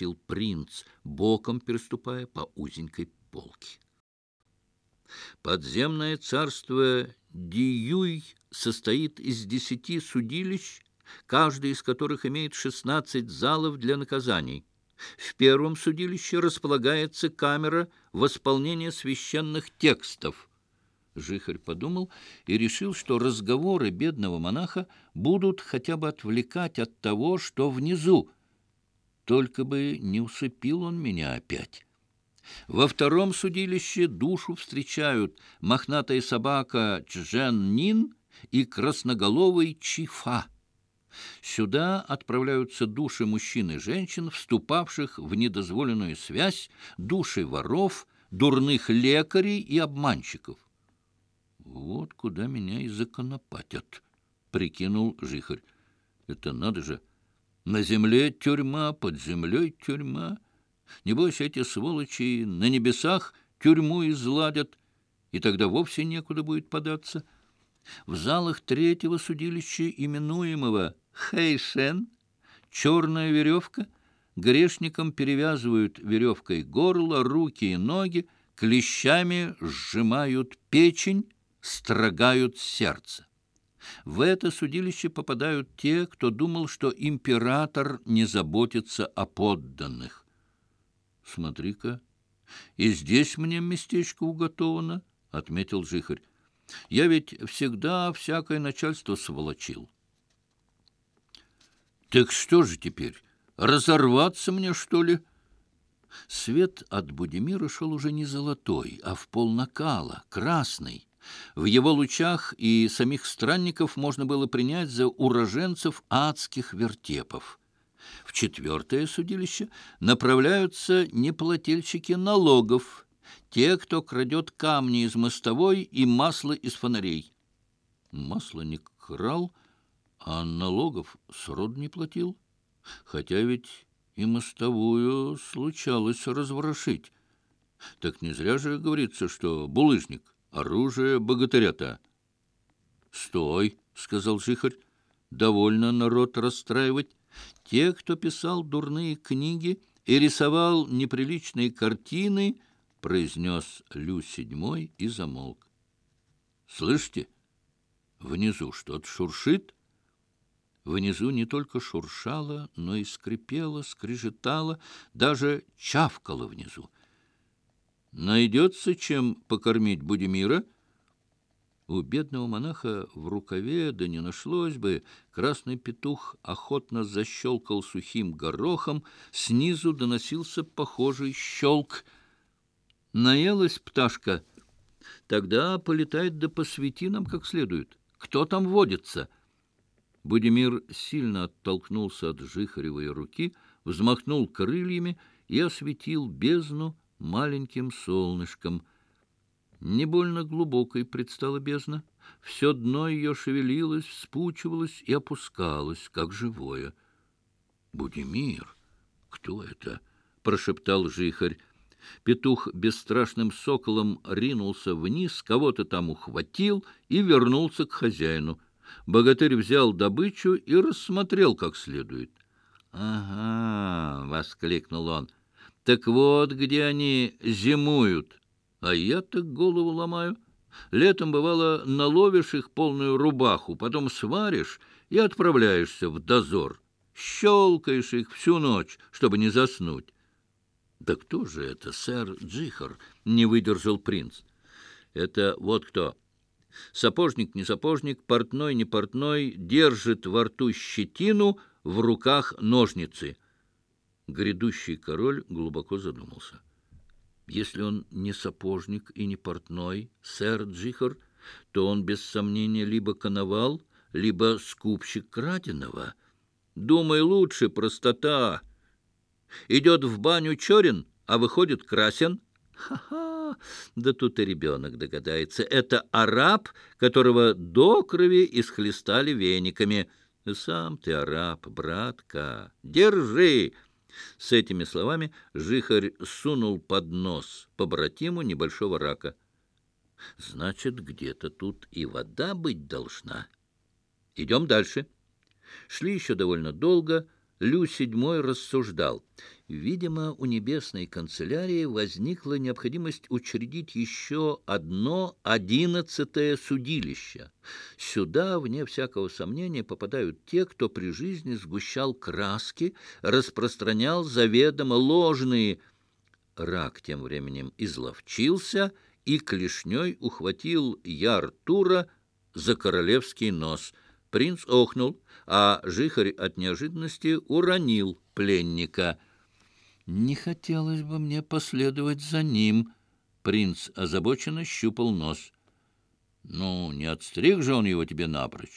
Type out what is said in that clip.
спросил принц, боком переступая по узенькой полке. Подземное царство Диюй состоит из десяти судилищ, каждый из которых имеет шестнадцать залов для наказаний. В первом судилище располагается камера восполнения священных текстов. Жихарь подумал и решил, что разговоры бедного монаха будут хотя бы отвлекать от того, что внизу, только бы не усыпил он меня опять. Во втором судилище душу встречают мохнатая собака Чжен-Нин и красноголовый Чифа. Сюда отправляются души мужчин и женщин, вступавших в недозволенную связь, души воров, дурных лекарей и обманщиков. «Вот куда меня и законопатят», — прикинул Жихарь. «Это надо же!» На земле тюрьма, под землей тюрьма. Небось, эти сволочи на небесах тюрьму изладят, и тогда вовсе некуда будет податься. В залах третьего судилища, именуемого Хэйшен, черная веревка, грешникам перевязывают веревкой горло, руки и ноги, клещами сжимают печень, строгают сердце. В это судилище попадают те, кто думал, что император не заботится о подданных. Смотри-ка, и здесь мне местечко уготовано, — отметил Жихарь. Я ведь всегда всякое начальство сволочил. Так что же теперь, разорваться мне, что ли? Свет от Будимира шел уже не золотой, а в пол накала, красный. В его лучах и самих странников можно было принять за уроженцев адских вертепов. В четвертое судилище направляются неплательщики налогов, те, кто крадет камни из мостовой и масло из фонарей. Масло не крал, а налогов срод не платил. Хотя ведь и мостовую случалось разворошить. Так не зря же говорится, что булыжник — оружие богатыря-то. — Стой, — сказал Жихарь, — довольно народ расстраивать. Те, кто писал дурные книги и рисовал неприличные картины, — произнес Лю седьмой и замолк. — Слышите? Внизу что-то шуршит. Внизу не только шуршало, но и скрипело, скрежетало, даже чавкало внизу. Найдется чем покормить Будимира? У бедного монаха в рукаве, да не нашлось бы, красный петух охотно защелкал сухим горохом, снизу доносился похожий щелк. Наелась пташка. Тогда полетает да посвети нам как следует. Кто там водится? Будимир сильно оттолкнулся от жихаревой руки, взмахнул крыльями и осветил бездну, маленьким солнышком. Не больно глубокой предстала бездна. Все дно ее шевелилось, вспучивалось и опускалось, как живое. — Будимир, кто это? — прошептал жихарь. Петух бесстрашным соколом ринулся вниз, кого-то там ухватил и вернулся к хозяину. Богатырь взял добычу и рассмотрел как следует. — Ага! — воскликнул он. — так вот, где они зимуют. А я так голову ломаю. Летом, бывало, наловишь их полную рубаху, потом сваришь и отправляешься в дозор. Щелкаешь их всю ночь, чтобы не заснуть. «Да кто же это, сэр Джихар?» — не выдержал принц. «Это вот кто. Сапожник, не сапожник, портной, не портной, держит во рту щетину, в руках ножницы». Грядущий король глубоко задумался. Если он не сапожник и не портной, сэр Джихар, то он без сомнения либо коновал, либо скупщик краденого. Думай лучше, простота. Идет в баню черен, а выходит красен. Ха-ха! да тут и ребенок догадается. Это араб, которого до крови исхлестали вениками. Сам ты араб, братка. Держи!» С этими словами жихарь сунул под нос побратиму небольшого рака. «Значит, где-то тут и вода быть должна. Идем дальше». Шли еще довольно долго, Лю седьмой рассуждал. Видимо, у небесной канцелярии возникла необходимость учредить еще одно одиннадцатое судилище. Сюда, вне всякого сомнения, попадают те, кто при жизни сгущал краски, распространял заведомо ложные. Рак тем временем изловчился и клешней ухватил Яртура за королевский нос — Принц охнул, а жихарь от неожиданности уронил пленника. «Не хотелось бы мне последовать за ним», — принц озабоченно щупал нос. «Ну, не отстриг же он его тебе напрочь?»